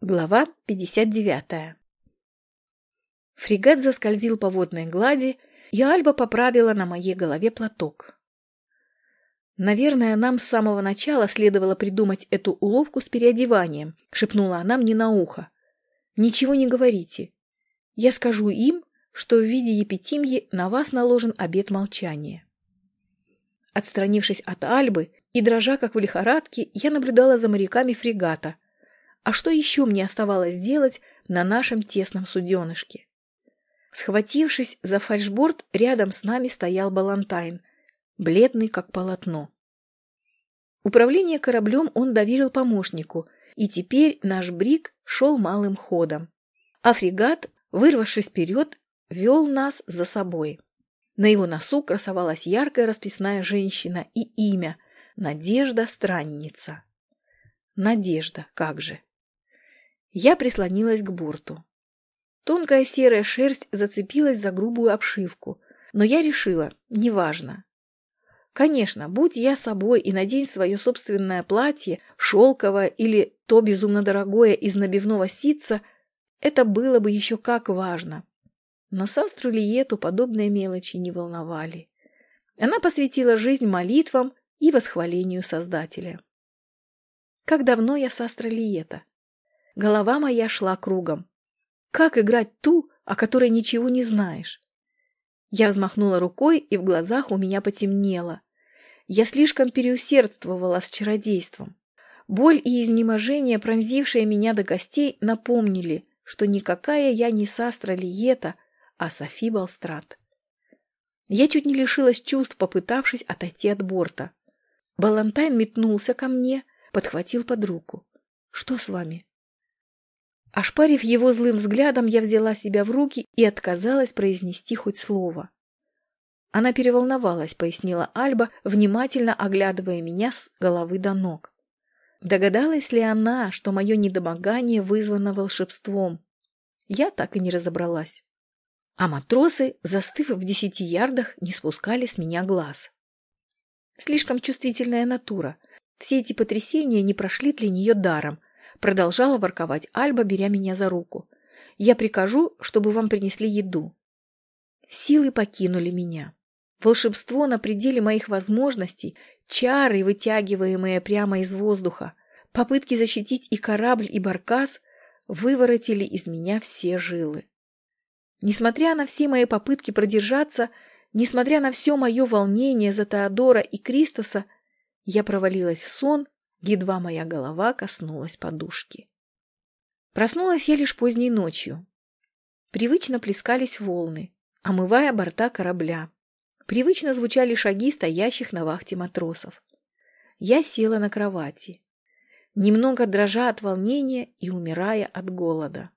Глава 59 Фрегат заскользил по водной глади, и Альба поправила на моей голове платок. «Наверное, нам с самого начала следовало придумать эту уловку с переодеванием», — шепнула она мне на ухо. «Ничего не говорите. Я скажу им, что в виде епитимьи на вас наложен обет молчания». Отстранившись от Альбы и дрожа, как в лихорадке, я наблюдала за моряками фрегата — а что еще мне оставалось делать на нашем тесном суденышке? Схватившись за фальшборд, рядом с нами стоял Балантайн, бледный как полотно. Управление кораблем он доверил помощнику, и теперь наш брик шел малым ходом. А фрегат, вырвавшись вперед, вел нас за собой. На его носу красовалась яркая расписная женщина и имя – Надежда Странница. Надежда, как же! Я прислонилась к борту. Тонкая серая шерсть зацепилась за грубую обшивку, но я решила, неважно. Конечно, будь я собой и надень свое собственное платье, шелковое или то безумно дорогое из набивного ситца, это было бы еще как важно. Но Састру Лиету подобные мелочи не волновали. Она посвятила жизнь молитвам и восхвалению Создателя. Как давно я Састра Лиета? Голова моя шла кругом. Как играть ту, о которой ничего не знаешь? Я взмахнула рукой, и в глазах у меня потемнело. Я слишком переусердствовала с чародейством. Боль и изнеможение, пронзившие меня до костей, напомнили, что никакая я не Састра Лиета, а Софи Балстрат. Я чуть не лишилась чувств, попытавшись отойти от борта. Балантайн метнулся ко мне, подхватил под руку. «Что с вами?» Ошпарив его злым взглядом, я взяла себя в руки и отказалась произнести хоть слово. Она переволновалась, пояснила Альба, внимательно оглядывая меня с головы до ног. Догадалась ли она, что мое недомогание вызвано волшебством? Я так и не разобралась. А матросы, застыв в десяти ярдах, не спускали с меня глаз. Слишком чувствительная натура. Все эти потрясения не прошли для нее даром, Продолжала ворковать Альба, беря меня за руку. «Я прикажу, чтобы вам принесли еду». Силы покинули меня. Волшебство на пределе моих возможностей, чары, вытягиваемые прямо из воздуха, попытки защитить и корабль, и баркас выворотили из меня все жилы. Несмотря на все мои попытки продержаться, несмотря на все мое волнение за Теодора и Кристоса, я провалилась в сон Едва моя голова коснулась подушки. Проснулась я лишь поздней ночью. Привычно плескались волны, омывая борта корабля. Привычно звучали шаги стоящих на вахте матросов. Я села на кровати, немного дрожа от волнения и умирая от голода.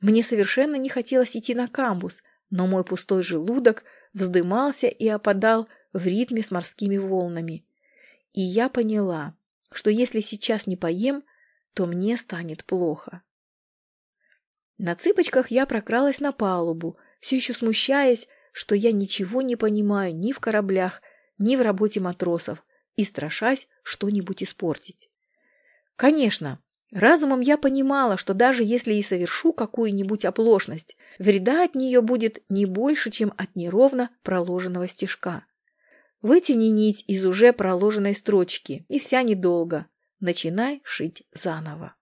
Мне совершенно не хотелось идти на камбус, но мой пустой желудок вздымался и опадал в ритме с морскими волнами. И я поняла, что если сейчас не поем, то мне станет плохо. На цыпочках я прокралась на палубу, все еще смущаясь, что я ничего не понимаю ни в кораблях, ни в работе матросов, и страшась что-нибудь испортить. Конечно, разумом я понимала, что даже если и совершу какую-нибудь оплошность, вреда от нее будет не больше, чем от неровно проложенного стежка. Вытяни нить из уже проложенной строчки, и вся недолго. Начинай шить заново.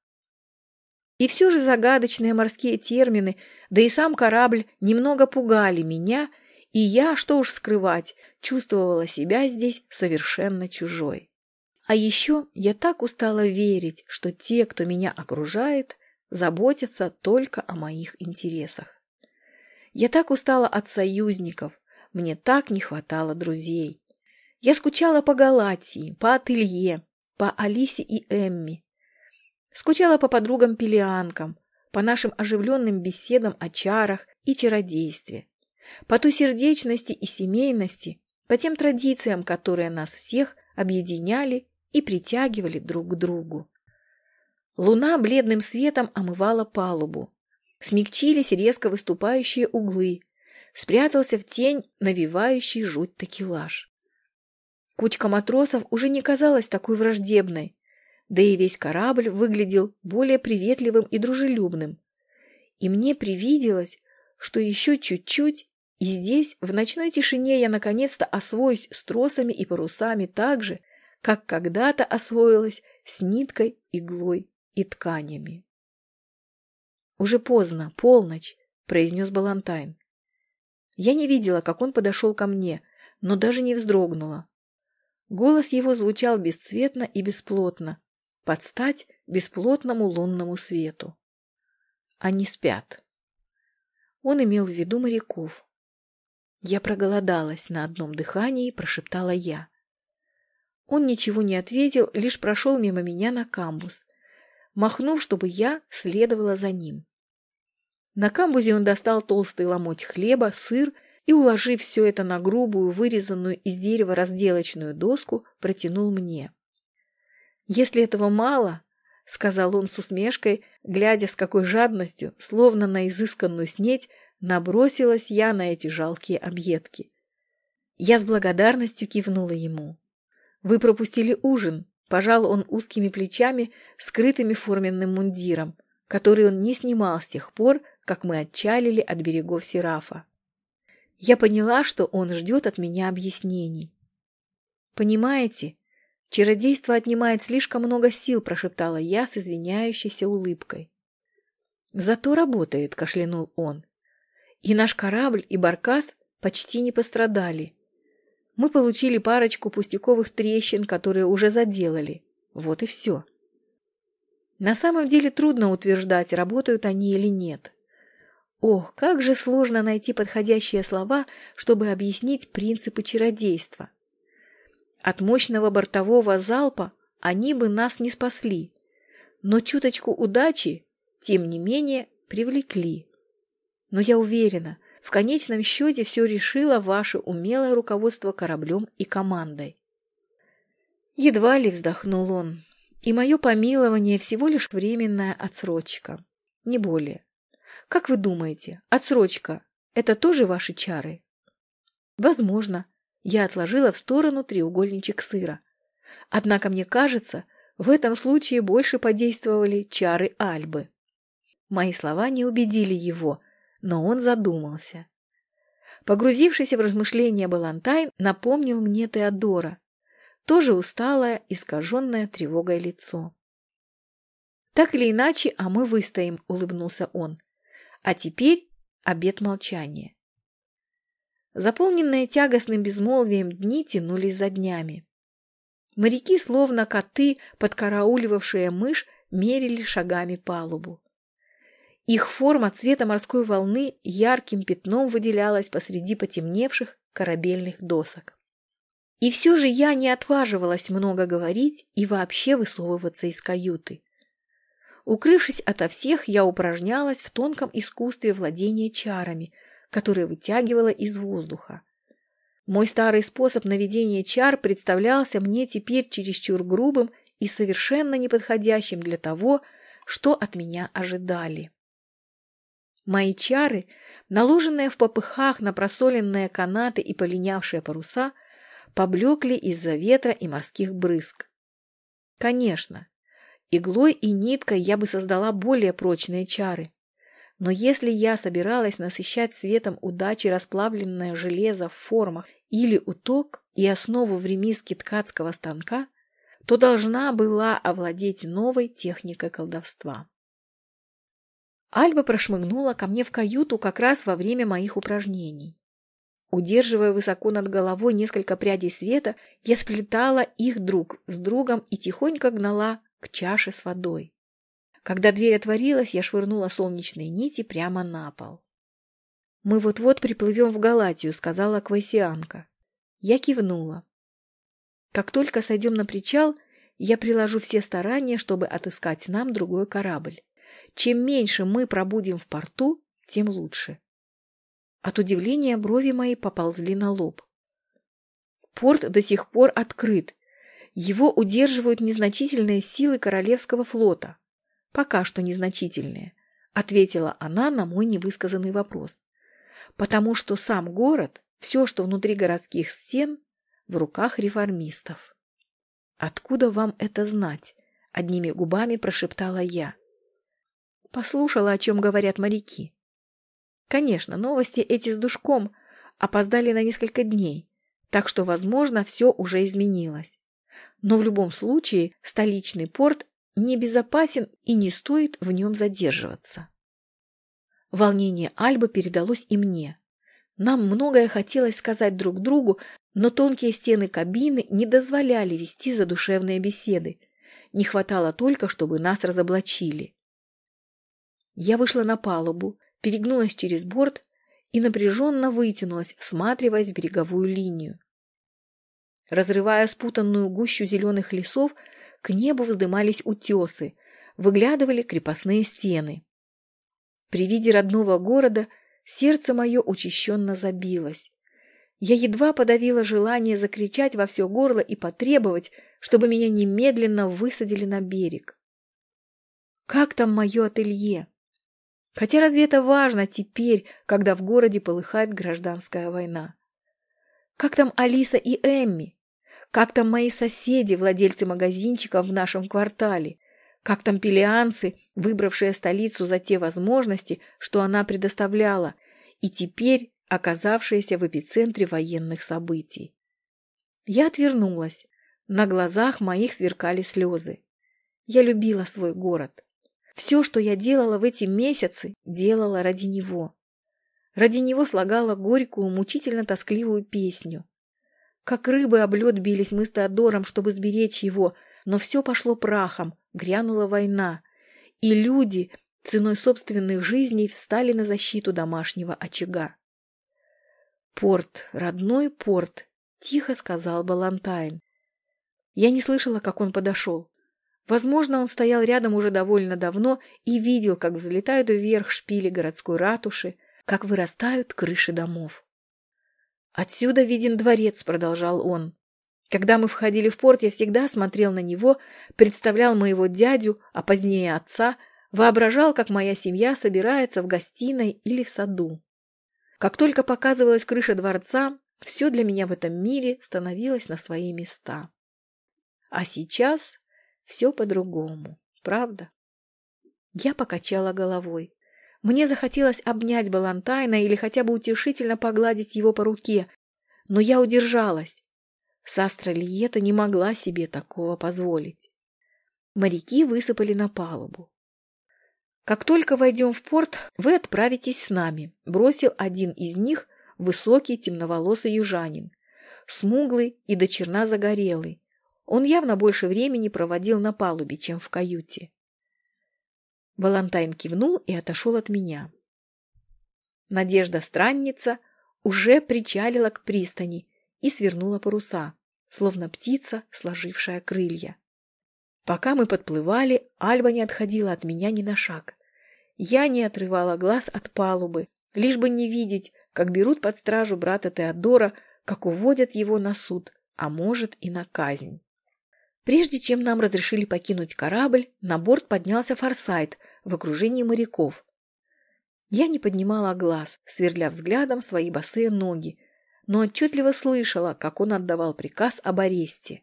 И все же загадочные морские термины, да и сам корабль немного пугали меня, и я, что уж скрывать, чувствовала себя здесь совершенно чужой. А еще я так устала верить, что те, кто меня окружает, заботятся только о моих интересах. Я так устала от союзников, мне так не хватало друзей. Я скучала по Галатии, по ателье, по Алисе и Эмми. Скучала по подругам-пелианкам, по нашим оживленным беседам о чарах и чародействе, по той сердечности и семейности, по тем традициям, которые нас всех объединяли и притягивали друг к другу. Луна бледным светом омывала палубу. Смягчились резко выступающие углы. Спрятался в тень навевающий жуть такелаж. Кучка матросов уже не казалась такой враждебной. да и весь корабль выглядел более приветливым и дружелюбным. И мне привиделось, что еще чуть-чуть, и здесь, в ночной тишине, я наконец-то освоюсь с тросами и парусами так же, как когда-то освоилась с ниткой, иглой и тканями. «Уже поздно, полночь», — произнес Балантайн. Я не видела, как он подошел ко мне, но даже не вздрогнула. Голос его звучал бесцветно и бесплотно, под стать бесплотному лунному свету. Они спят. Он имел в виду моряков. Я проголодалась на одном дыхании, прошептала я. Он ничего не ответил, лишь прошел мимо меня на камбус, махнув, чтобы я следовала за ним. На камбузе он достал толстый ломоть хлеба, сыр и, уложив все это на грубую, вырезанную из дерева разделочную доску, протянул мне. «Если этого мало, — сказал он с усмешкой, глядя с какой жадностью, словно на изысканную снеть, набросилась я на эти жалкие объедки. Я с благодарностью кивнула ему. «Вы пропустили ужин», — пожал он узкими плечами, скрытыми форменным мундиром, который он не снимал с тех пор, как мы отчалили от берегов Серафа. Я поняла, что он ждет от меня объяснений. «Понимаете, чародейство отнимает слишком много сил», – прошептала я с извиняющейся улыбкой. «Зато работает», – кашлянул он. «И наш корабль, и баркас почти не пострадали. Мы получили парочку пустяковых трещин, которые уже заделали. Вот и все». На самом деле трудно утверждать, работают они или нет. Ох, как же сложно найти подходящие слова, чтобы объяснить принципы чародейства. От мощного бортового залпа они бы нас не спасли, но чуточку удачи, тем не менее, привлекли. Но я уверена, в конечном счете все решило ваше умелое руководство кораблем и командой. Едва ли вздохнул он, и мое помилование всего лишь временная отсрочка, не более. Как вы думаете, отсрочка – это тоже ваши чары? Возможно. Я отложила в сторону треугольничек сыра. Однако мне кажется, в этом случае больше подействовали чары Альбы. Мои слова не убедили его, но он задумался. Погрузившийся в размышления Балантайн напомнил мне Теодора, тоже усталое, искаженное тревогой лицо. «Так или иначе, а мы выстоим», — улыбнулся он. А теперь обед молчания. Заполненные тягостным безмолвием дни тянулись за днями. Моряки, словно коты, подкарауливавшие мышь, мерили шагами палубу. Их форма цвета морской волны ярким пятном выделялась посреди потемневших корабельных досок. И все же я не отваживалась много говорить и вообще высовываться из каюты. Укрывшись ото всех, я упражнялась в тонком искусстве владения чарами, которые вытягивала из воздуха. Мой старый способ наведения чар представлялся мне теперь чересчур грубым и совершенно неподходящим для того, что от меня ожидали. Мои чары, наложенные в попыхах на просоленные канаты и полинявшие паруса, поблекли из-за ветра и морских брызг. Конечно, Иглой и ниткой я бы создала более прочные чары. Но если я собиралась насыщать светом удачи расплавленное железо в формах или уток и основу в ремиске ткацкого станка, то должна была овладеть новой техникой колдовства. Альба прошмыгнула ко мне в каюту как раз во время моих упражнений. Удерживая высоко над головой несколько прядей света, я сплетала их друг с другом и тихонько гнала к чаше с водой. Когда дверь отворилась, я швырнула солнечные нити прямо на пол. «Мы вот-вот приплывем в Галатию», — сказала Квайсианка. Я кивнула. «Как только сойдем на причал, я приложу все старания, чтобы отыскать нам другой корабль. Чем меньше мы пробудем в порту, тем лучше». От удивления брови мои поползли на лоб. Порт до сих пор открыт, его удерживают незначительные силы Королевского флота. Пока что незначительные, ответила она на мой невысказанный вопрос. Потому что сам город, все, что внутри городских стен, в руках реформистов. Откуда вам это знать? — одними губами прошептала я. Послушала, о чем говорят моряки. Конечно, новости эти с душком опоздали на несколько дней, так что, возможно, все уже изменилось. Но в любом случае столичный порт небезопасен и не стоит в нем задерживаться. Волнение Альбы передалось и мне. Нам многое хотелось сказать друг другу, но тонкие стены кабины не дозволяли вести задушевные беседы. Не хватало только, чтобы нас разоблачили. Я вышла на палубу, перегнулась через борт и напряженно вытянулась, всматриваясь в береговую линию. Разрывая спутанную гущу зеленых лесов, к небу вздымались утесы, выглядывали крепостные стены. При виде родного города сердце мое учащенно забилось. Я едва подавила желание закричать во все горло и потребовать, чтобы меня немедленно высадили на берег. Как там мое ателье? Хотя разве это важно теперь, когда в городе полыхает гражданская война? Как там Алиса и Эмми? Как там мои соседи, владельцы магазинчиков в нашем квартале? Как там пелианцы, выбравшие столицу за те возможности, что она предоставляла, и теперь оказавшиеся в эпицентре военных событий? Я отвернулась. На глазах моих сверкали слезы. Я любила свой город. Все, что я делала в эти месяцы, делала ради него. Ради него слагала горькую, мучительно тоскливую песню. Как рыбы об лед бились мы с Теодором, чтобы сберечь его, но все пошло прахом, грянула война, и люди ценой собственных жизней встали на защиту домашнего очага. «Порт, родной порт», — тихо сказал Балантайн. Я не слышала, как он подошел. Возможно, он стоял рядом уже довольно давно и видел, как взлетают вверх шпили городской ратуши, как вырастают крыши домов. «Отсюда виден дворец», — продолжал он. «Когда мы входили в порт, я всегда смотрел на него, представлял моего дядю, а позднее отца, воображал, как моя семья собирается в гостиной или в саду. Как только показывалась крыша дворца, все для меня в этом мире становилось на свои места. А сейчас все по-другому, правда? Я покачала головой. Мне захотелось обнять Балантайна или хотя бы утешительно погладить его по руке, но я удержалась. Састра Лиета не могла себе такого позволить. Моряки высыпали на палубу. «Как только войдем в порт, вы отправитесь с нами», — бросил один из них, высокий темноволосый южанин, смуглый и до черна загорелый, он явно больше времени проводил на палубе, чем в каюте. Валентайн кивнул и отошел от меня. Надежда-странница уже причалила к пристани и свернула паруса, словно птица, сложившая крылья. Пока мы подплывали, Альба не отходила от меня ни на шаг. Я не отрывала глаз от палубы, лишь бы не видеть, как берут под стражу брата Теодора, как уводят его на суд, а может и на казнь. Прежде чем нам разрешили покинуть корабль, на борт поднялся Форсайт в окружении моряков. Я не поднимала глаз, сверля взглядом свои босые ноги, но отчетливо слышала, как он отдавал приказ об аресте.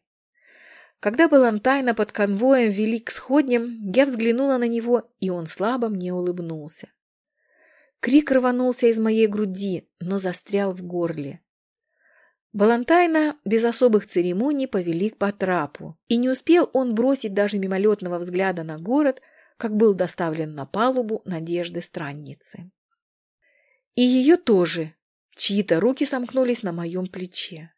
Когда Балантайна под конвоем вели к сходням, я взглянула на него, и он слабо мне улыбнулся. Крик рванулся из моей груди, но застрял в горле. Балантайна без особых церемоний повели по трапу, и не успел он бросить даже мимолетного взгляда на город, как был доставлен на палубу надежды странницы. И ее тоже. Чьи-то руки сомкнулись на моем плече.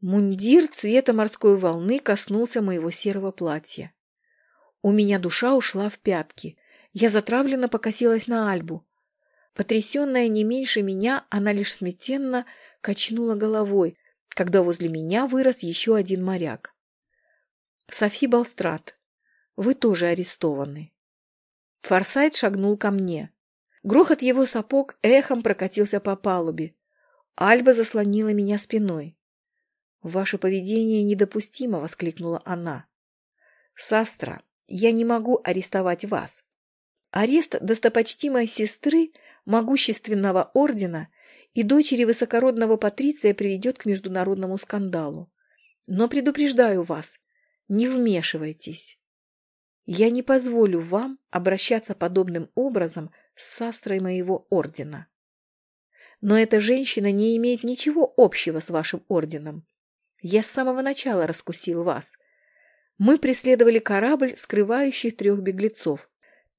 Мундир цвета морской волны коснулся моего серого платья. У меня душа ушла в пятки. Я затравленно покосилась на Альбу. Потрясенная не меньше меня, она лишь смятенно качнула головой, когда возле меня вырос еще один моряк. «Софи Балстрат, вы тоже арестованы». Форсайт шагнул ко мне. Грохот его сапог эхом прокатился по палубе. Альба заслонила меня спиной. «Ваше поведение недопустимо!» — воскликнула она. «Састра, я не могу арестовать вас. Арест достопочтимой сестры могущественного ордена и дочери высокородного Патриция приведет к международному скандалу. Но предупреждаю вас, не вмешивайтесь. Я не позволю вам обращаться подобным образом с састрой моего ордена. Но эта женщина не имеет ничего общего с вашим орденом. Я с самого начала раскусил вас. Мы преследовали корабль, скрывающий трех беглецов.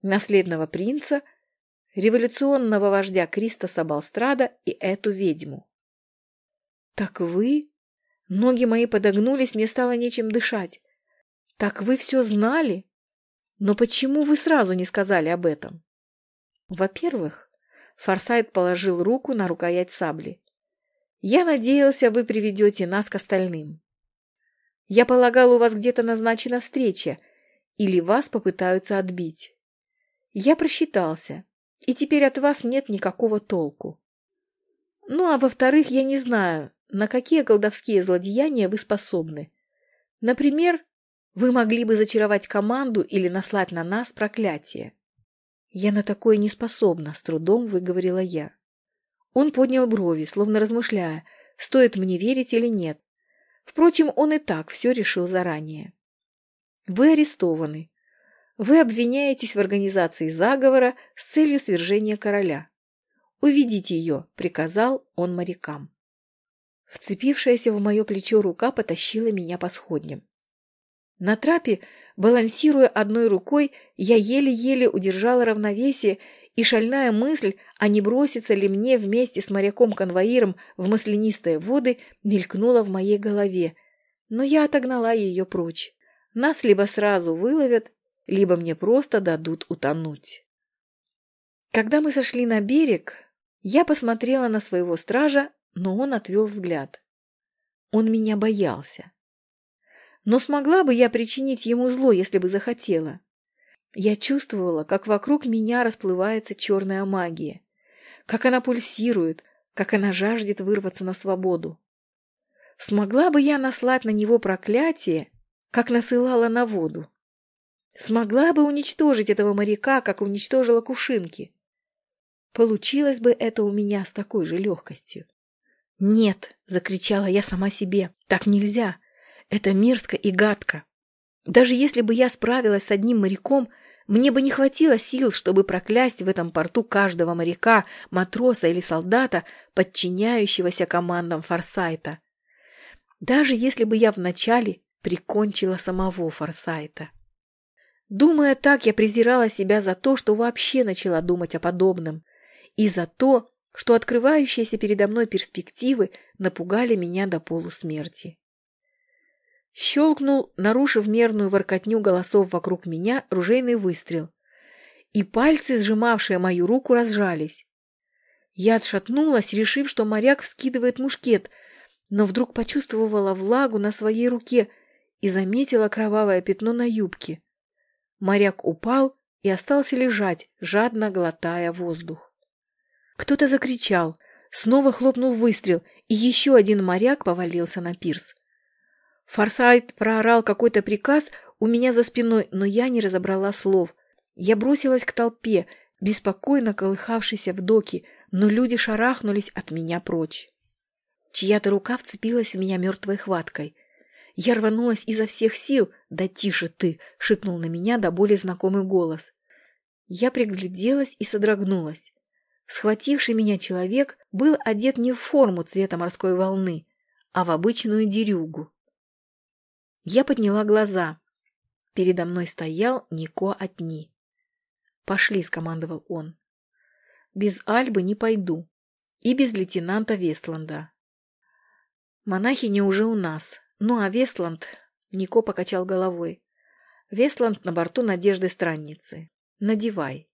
Наследного принца, революционного вождя Кристоса Балстрада и эту ведьму. Так вы? Ноги мои подогнулись, мне стало нечем дышать. Так вы все знали? Но почему вы сразу не сказали об этом? Во-первых, Форсайт положил руку на рукоять сабли. Я надеялся, вы приведете нас к остальным. Я полагал, у вас где-то назначена встреча, или вас попытаются отбить. Я просчитался, и теперь от вас нет никакого толку. Ну, а во-вторых, я не знаю, на какие колдовские злодеяния вы способны. Например, вы могли бы зачаровать команду или наслать на нас проклятие. Я на такое не способна, с трудом выговорила я. Он поднял брови, словно размышляя, стоит мне верить или нет. Впрочем, он и так все решил заранее. Вы арестованы. Вы обвиняетесь в организации заговора с целью свержения короля. Уведите ее, приказал он морякам. Вцепившаяся в мое плечо рука потащила меня по сходням. На трапе, балансируя одной рукой, я еле-еле удержала равновесие, и шальная мысль, а не броситься ли мне вместе с моряком-конвоиром в маслянистые воды, мелькнула в моей голове. Но я отогнала ее прочь. Нас либо сразу выловят, либо мне просто дадут утонуть. Когда мы сошли на берег, я посмотрела на своего стража, но он отвел взгляд. Он меня боялся. Но смогла бы я причинить ему зло, если бы захотела? Я чувствовала, как вокруг меня расплывается черная магия, как она пульсирует, как она жаждет вырваться на свободу. Смогла бы я наслать на него проклятие, как насылала на воду? Смогла бы уничтожить этого моряка, как уничтожила кувшинки? Получилось бы это у меня с такой же легкостью. «Нет!» — закричала я сама себе. «Так нельзя! Это мерзко и гадко. Даже если бы я справилась с одним моряком, мне бы не хватило сил, чтобы проклясть в этом порту каждого моряка, матроса или солдата, подчиняющегося командам Форсайта. Даже если бы я вначале прикончила самого Форсайта. Думая так, я презирала себя за то, что вообще начала думать о подобном, и за то, что открывающиеся передо мной перспективы напугали меня до полусмерти. Щелкнул, нарушив мерную воркотню голосов вокруг меня, ружейный выстрел. И пальцы, сжимавшие мою руку, разжались. Я отшатнулась, решив, что моряк вскидывает мушкет, но вдруг почувствовала влагу на своей руке и заметила кровавое пятно на юбке. Моряк упал и остался лежать, жадно глотая воздух. Кто-то закричал, снова хлопнул выстрел, и еще один моряк повалился на пирс. Форсайт проорал какой-то приказ у меня за спиной, но я не разобрала слов. Я бросилась к толпе, беспокойно колыхавшейся в доке, но люди шарахнулись от меня прочь. Чья-то рука вцепилась в меня мертвой хваткой. Я рванулась изо всех сил. «Да тише ты!» — шикнул на меня до более знакомый голос. Я пригляделась и содрогнулась. Схвативший меня человек был одет не в форму цвета морской волны, а в обычную дерюгу. Я подняла глаза. Передо мной стоял Нико Отни. «Пошли», — скомандовал он. «Без Альбы не пойду. И без лейтенанта Вестланда». «Монахиня уже у нас. Ну а Вестланд...» — Нико покачал головой. «Вестланд на борту Надежды Странницы. Надевай».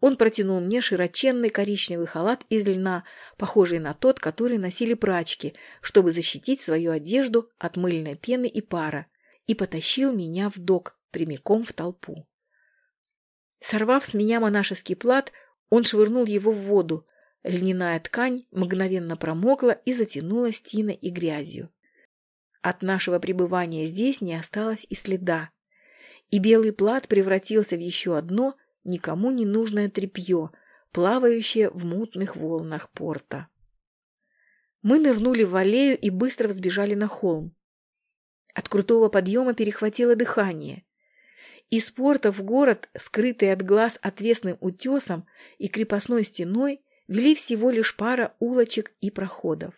Он протянул мне широченный коричневый халат из льна, похожий на тот, который носили прачки, чтобы защитить свою одежду от мыльной пены и пара, и потащил меня в док прямиком в толпу. Сорвав с меня монашеский плат, он швырнул его в воду. Льняная ткань мгновенно промокла и затянулась тиной и грязью. От нашего пребывания здесь не осталось и следа. И белый плат превратился в еще одно никому не нужное тряпье, плавающее в мутных волнах порта. Мы нырнули в аллею и быстро взбежали на холм. От крутого подъема перехватило дыхание. Из порта в город, скрытый от глаз отвесным утесом и крепостной стеной, вели всего лишь пара улочек и проходов.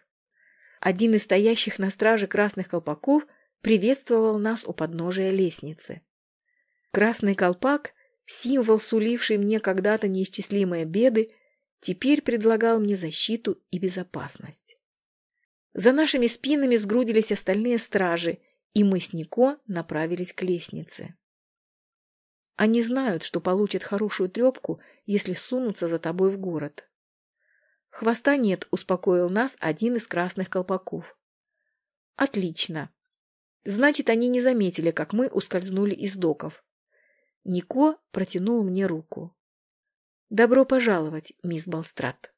Один из стоящих на страже красных колпаков приветствовал нас у подножия лестницы. Красный колпак, символ, суливший мне когда-то неисчислимые беды, теперь предлагал мне защиту и безопасность. За нашими спинами сгрудились остальные стражи, и мы с Нико направились к лестнице. Они знают, что получат хорошую трепку, если сунутся за тобой в город. Хвоста нет, успокоил нас один из красных колпаков. Отлично. Значит, они не заметили, как мы ускользнули из доков. Нико протянул мне руку. Добро пожаловать, мисс Балстрат.